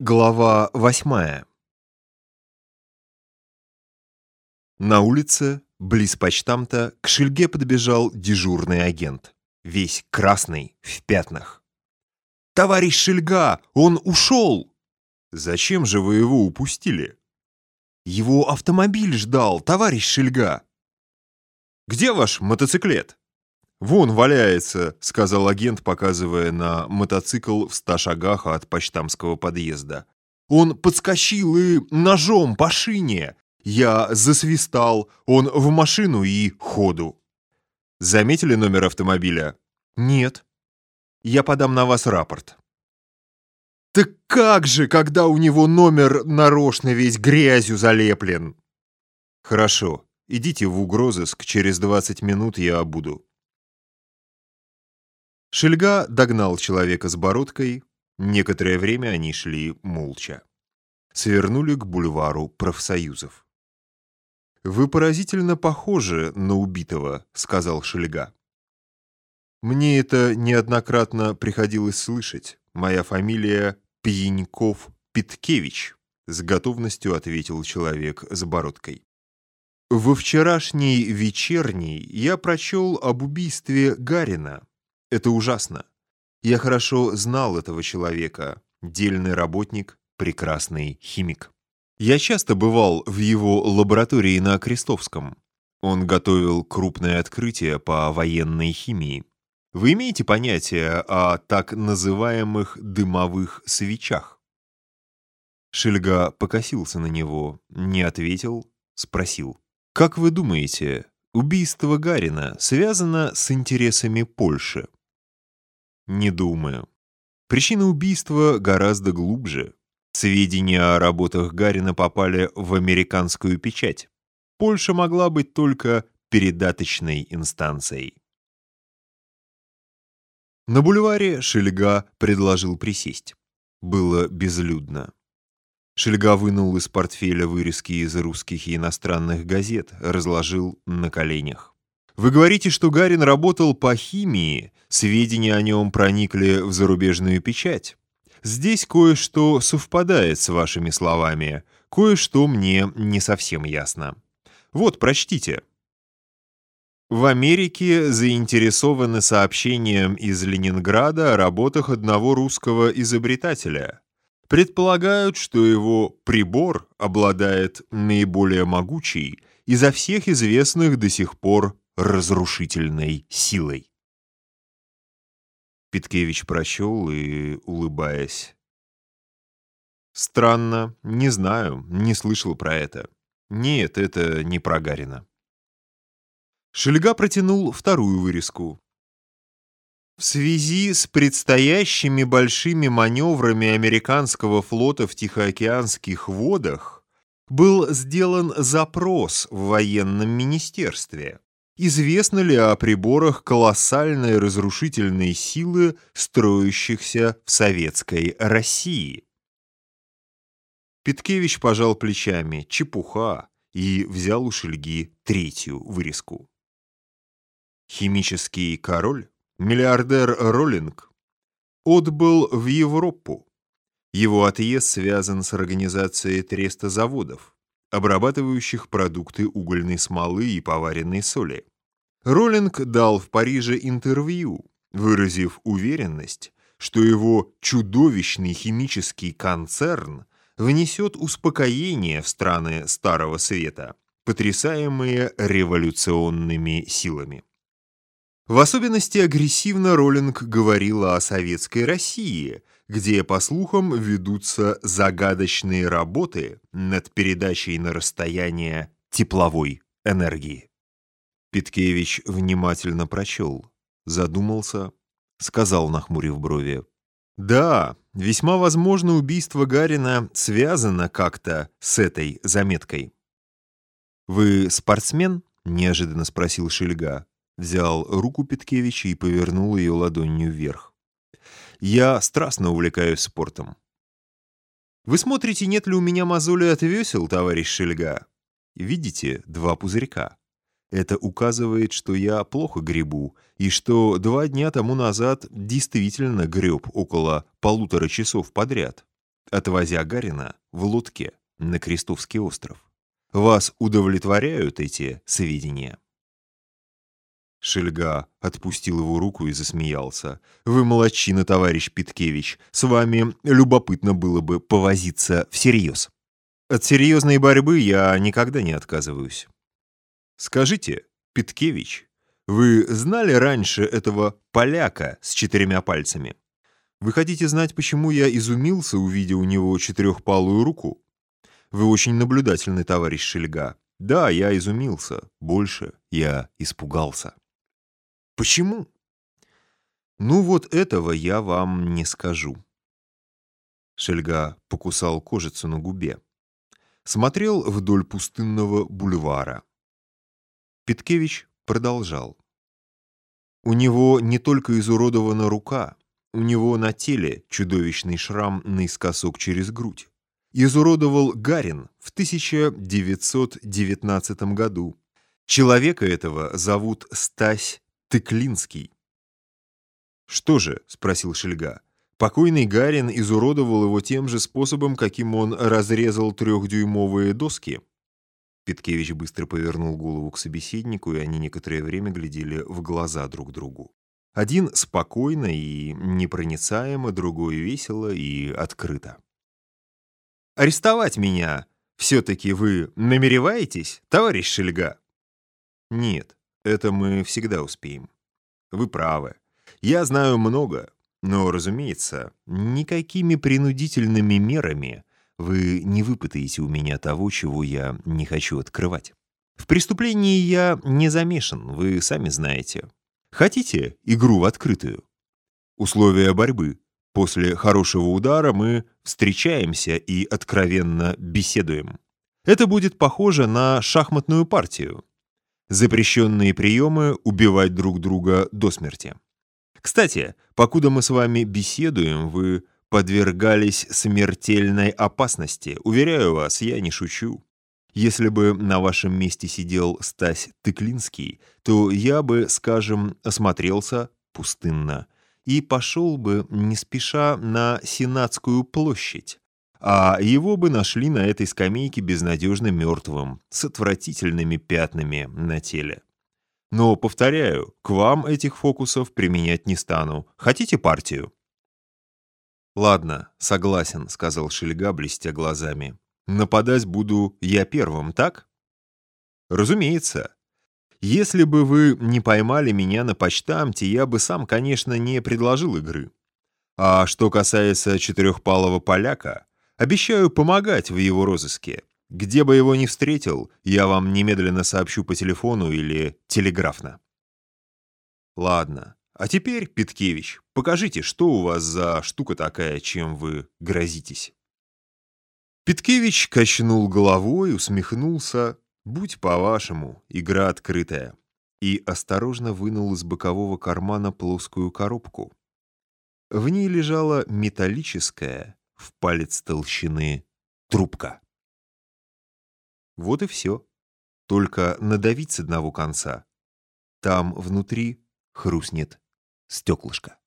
Глава восьмая На улице, близ почтамта, к Шельге подбежал дежурный агент. Весь красный, в пятнах. «Товарищ Шельга, он ушел!» «Зачем же вы его упустили?» «Его автомобиль ждал, товарищ Шельга!» «Где ваш мотоциклет?» «Вон валяется», — сказал агент, показывая на мотоцикл в ста шагах от почтамского подъезда. «Он подскочил и ножом по шине. Я засвистал, он в машину и ходу». «Заметили номер автомобиля?» «Нет». «Я подам на вас рапорт». «Так как же, когда у него номер нарочно весь грязью залеплен?» «Хорошо, идите в угрозыск, через 20 минут я буду». Шельга догнал человека с бородкой. Некоторое время они шли молча. Свернули к бульвару профсоюзов. «Вы поразительно похожи на убитого», — сказал Шельга. «Мне это неоднократно приходилось слышать. Моя фамилия Пьяньков-Питкевич», — с готовностью ответил человек с бородкой. «Во вчерашней вечерней я прочел об убийстве Гарина. Это ужасно. Я хорошо знал этого человека. Дельный работник, прекрасный химик. Я часто бывал в его лаборатории на Крестовском. Он готовил крупное открытие по военной химии. Вы имеете понятие о так называемых дымовых свечах? Шельга покосился на него, не ответил, спросил. «Как вы думаете, убийство Гарина связано с интересами Польши?» Не думаю. Причина убийства гораздо глубже. Сведения о работах Гарина попали в американскую печать. Польша могла быть только передаточной инстанцией. На бульваре Шельга предложил присесть. Было безлюдно. Шельга вынул из портфеля вырезки из русских и иностранных газет, разложил на коленях. Вы говорите, что Гарин работал по химии, сведения о нем проникли в зарубежную печать. Здесь кое-что совпадает с вашими словами, кое-что мне не совсем ясно. Вот, прочтите. В Америке заинтересованы сообщением из Ленинграда о работах одного русского изобретателя. Предполагают, что его прибор обладает наиболее могучей изо всех известных до сих пор разрушительной силой. Питкевич прочел и, улыбаясь. «Странно, не знаю, не слышал про это. Нет, это не про Гарина». Шельга протянул вторую вырезку. В связи с предстоящими большими маневрами американского флота в Тихоокеанских водах был сделан запрос в военном министерстве. Известно ли о приборах колоссальной разрушительной силы, строящихся в советской России? Питкевич пожал плечами, чепуха, и взял у Шельги третью вырезку. Химический король, миллиардер Роллинг, отбыл в Европу. Его отъезд связан с организацией треста заводов обрабатывающих продукты угольной смолы и поваренной соли. Роллинг дал в Париже интервью, выразив уверенность, что его чудовищный химический концерн внесет успокоение в страны Старого Света, потрясаемые революционными силами. В особенности агрессивно Роллинг говорила о советской России, где, по слухам, ведутся загадочные работы над передачей на расстояние тепловой энергии. Питкевич внимательно прочел, задумался, сказал, нахмурив брови. «Да, весьма возможно, убийство Гарина связано как-то с этой заметкой». «Вы спортсмен?» — неожиданно спросил Шельга взял руку Петкевича и повернул ее ладонью вверх. «Я страстно увлекаюсь спортом». «Вы смотрите, нет ли у меня мозоли от весел, товарищ Шельга? Видите, два пузырька. Это указывает, что я плохо гребу, и что два дня тому назад действительно греб около полутора часов подряд. отвозя Гарина в лодке на Крестовский остров. Вас удовлетворяют эти сведения?» Шельга отпустил его руку и засмеялся. «Вы молодчина, товарищ Питкевич. С вами любопытно было бы повозиться всерьез. От серьезной борьбы я никогда не отказываюсь. Скажите, Питкевич, вы знали раньше этого поляка с четырьмя пальцами? Вы хотите знать, почему я изумился, увидя у него четырехпалую руку? Вы очень наблюдательный товарищ Шельга. Да, я изумился. Больше я испугался. Почему? Ну вот этого я вам не скажу. Шельга покусал кожицу на губе. Смотрел вдоль пустынного бульвара. Питкевич продолжал. У него не только изуродована рука, у него на теле чудовищный шрам наискосок через грудь. Изуродовал Гарин в 1919 году. Человека этого зовут Стась Тыклинский. «Что же?» — спросил Шельга. Покойный Гарин изуродовал его тем же способом, каким он разрезал трехдюймовые доски. Петкевич быстро повернул голову к собеседнику, и они некоторое время глядели в глаза друг другу. Один спокойно и непроницаемо, другой весело и открыто. «Арестовать меня все-таки вы намереваетесь, товарищ Шельга?» «Нет, это мы всегда успеем. Вы правы. Я знаю много, но, разумеется, никакими принудительными мерами вы не выпытаете у меня того, чего я не хочу открывать. В преступлении я не замешан, вы сами знаете. Хотите игру в открытую? Условия борьбы. После хорошего удара мы встречаемся и откровенно беседуем. Это будет похоже на шахматную партию. Запрещенные приемы убивать друг друга до смерти. Кстати, покуда мы с вами беседуем, вы подвергались смертельной опасности. Уверяю вас, я не шучу. Если бы на вашем месте сидел Стась Тыклинский, то я бы, скажем, осмотрелся пустынно и пошел бы не спеша на Сенатскую площадь, а его бы нашли на этой скамейке безнадежно мертвым, с отвратительными пятнами на теле. Но, повторяю, к вам этих фокусов применять не стану. Хотите партию? «Ладно, согласен», — сказал Шельга, блестя глазами. «Нападать буду я первым, так?» «Разумеется. Если бы вы не поймали меня на почтамте, я бы сам, конечно, не предложил игры. А что касается четырехпалого поляка, обещаю помогать в его розыске. Где бы его ни встретил, я вам немедленно сообщу по телефону или телеграфно». «Ладно, а теперь, Питкевич, покажите, что у вас за штука такая, чем вы грозитесь. Питкевич качнул головой, усмехнулся. «Будь по-вашему, игра открытая». И осторожно вынул из бокового кармана плоскую коробку. В ней лежала металлическая, в палец толщины, трубка. Вот и все. Только надавить с одного конца. Там внутри хрустнет стеклышко.